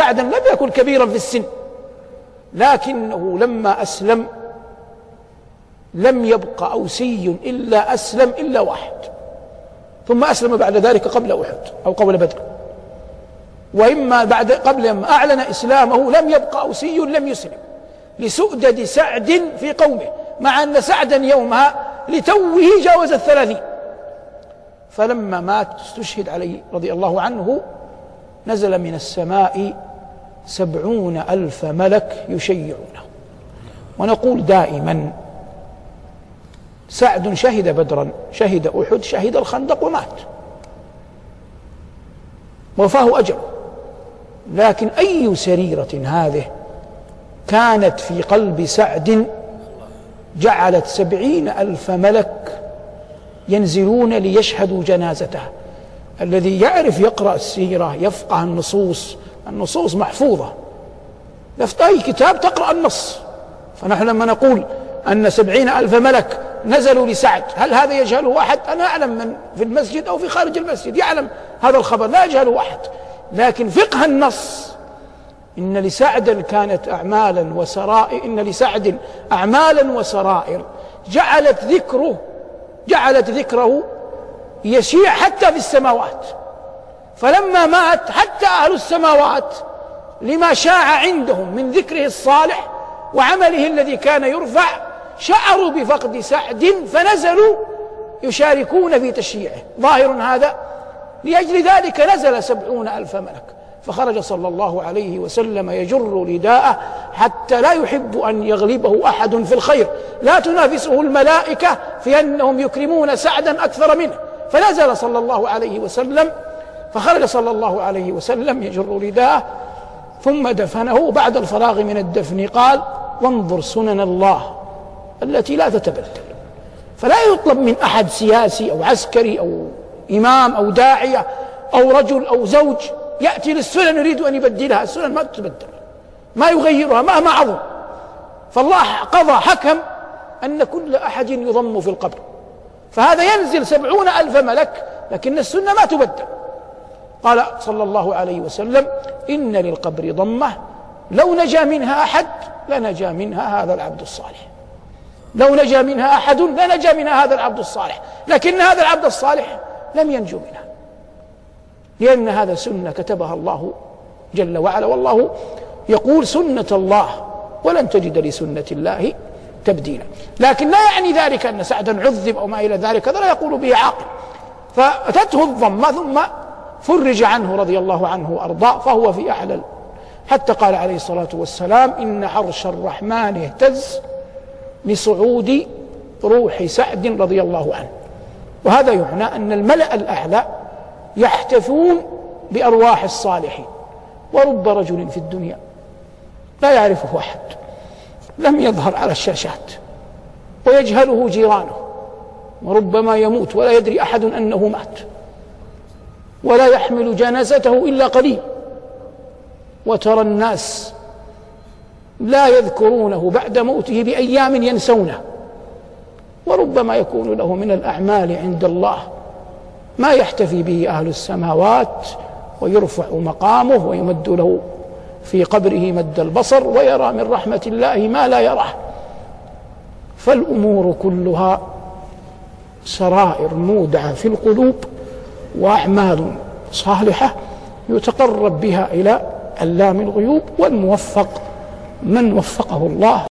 سعدا لم يكن كبيرا في السن. لكنه لما أسلم لم يبق أوسي إلا أسلم إلا واحد. ثم أسلم بعد ذلك قبل أحد أو قبل بدر. وإما بعد قبل ما أعلن إسلامه لم يبق أوسي لم يسلم. لسؤدد سعد في قومه مع أن سعدا يومها لتوه جاوز الثلاثين. فلما مات استشهد عليه رضي الله عنه نزل من السماء سبعون ألف ملك يشيعونه. ونقول دائما سعد شهد بدرا شهد أحد شهد الخندق ومات. وفاه أجره لكن أي سريرة هذه كانت في قلب سعد جعلت سبعين ألف ملك ينزلون ليشهدوا جنازته. الذي يعرف يقرأ السيرة يفقه النصوص النصوص محفوظة. لفت أي كتاب تقرأ النص. فنحن لما نقول أن سبعين ألف ملك نزلوا لسعد هل هذا يجهله أحد؟ أنا أعلم من في المسجد أو في خارج المسجد يعلم هذا الخبر لا يجهله أحد. لكن فقه النص إن لسعد كانت أعمالا وسرائر إن لسعد أعمالا وسرائر. جعلت ذكره جعلت ذكره يشيع حتى في السماوات. فلما مات حتى أهل السماوات لما شاع عندهم من ذكره الصالح وعمله الذي كان يرفع شعروا بفقد سعد فنزلوا يشاركون في تشييعه. ظاهر هذا. لأجل ذلك نزل سبعون ألف ملك. فخرج صلى الله عليه وسلم يجر رداءه حتى لا يحب أن يغلبه أحد في الخير. لا تنافسه الملائكة في أنهم يكرمون سعدا أكثر منه. فنزل صلى الله عليه وسلم فخرج صلى الله عليه وسلم يجر رداءه ثم دفنه بعد الفراغ من الدفن قال وانظر سنن الله التي لا تتبدل. فلا يطلب من أحد سياسي أو عسكري أو إمام أو داعية أو رجل أو زوج يأتي للسنن يريد أن يبدلها. السنن ما تتبدل ما يغيرها مهما عظم. فالله قضى حكم أن كل أحد يضم في القبر. فهذا ينزل سبعون ألف ملك لكن السنة ما تبدل. قال صلى الله عليه وسلم إن للقبر ضمة لو نجا منها أحد لنجا منها هذا العبد الصالح. لو نجا منها أحد لنجا منها هذا العبد الصالح. لكن هذا العبد الصالح لم ينجو منها. لأن هذا سنة كتبها الله جل وعلا والله يقول سنة الله ولن تجد لسنة الله تبديلا. لكن لا يعني ذلك أن سعدا عذب أو ما إلى ذلك هذا لا يقول به عاقل. فأتته الضمة ثم فرج عنه رضي الله عنه وأرضاه فهو في أعلى حتى قال عليه الصلاة والسلام إن عرش الرحمن اهتز لصعود روح سعد رضي الله عنه. وهذا يعنى أن الملأ الأعلى يحتفون بأرواح الصالحين. ورب رجل في الدنيا لا يعرفه أحد. لم يظهر على الشاشات. ويجهله جيرانه. وربما يموت ولا يدري أحد أنه مات. ولا يحمل جنازته إلا قليل. وترى الناس لا يذكرونه بعد موته بأيام ينسونه. وربما يكون له من الأعمال عند الله ما يحتفي به أهل السماوات ويرفع مقامه ويمد له في قبره مد البصر ويرى من رحمة الله ما لا يراه. فالأمور كلها سرائر مودعة في القلوب. وأعمال صالحة يتقرب بها إلى علام الغيوب والموفق من وفقه الله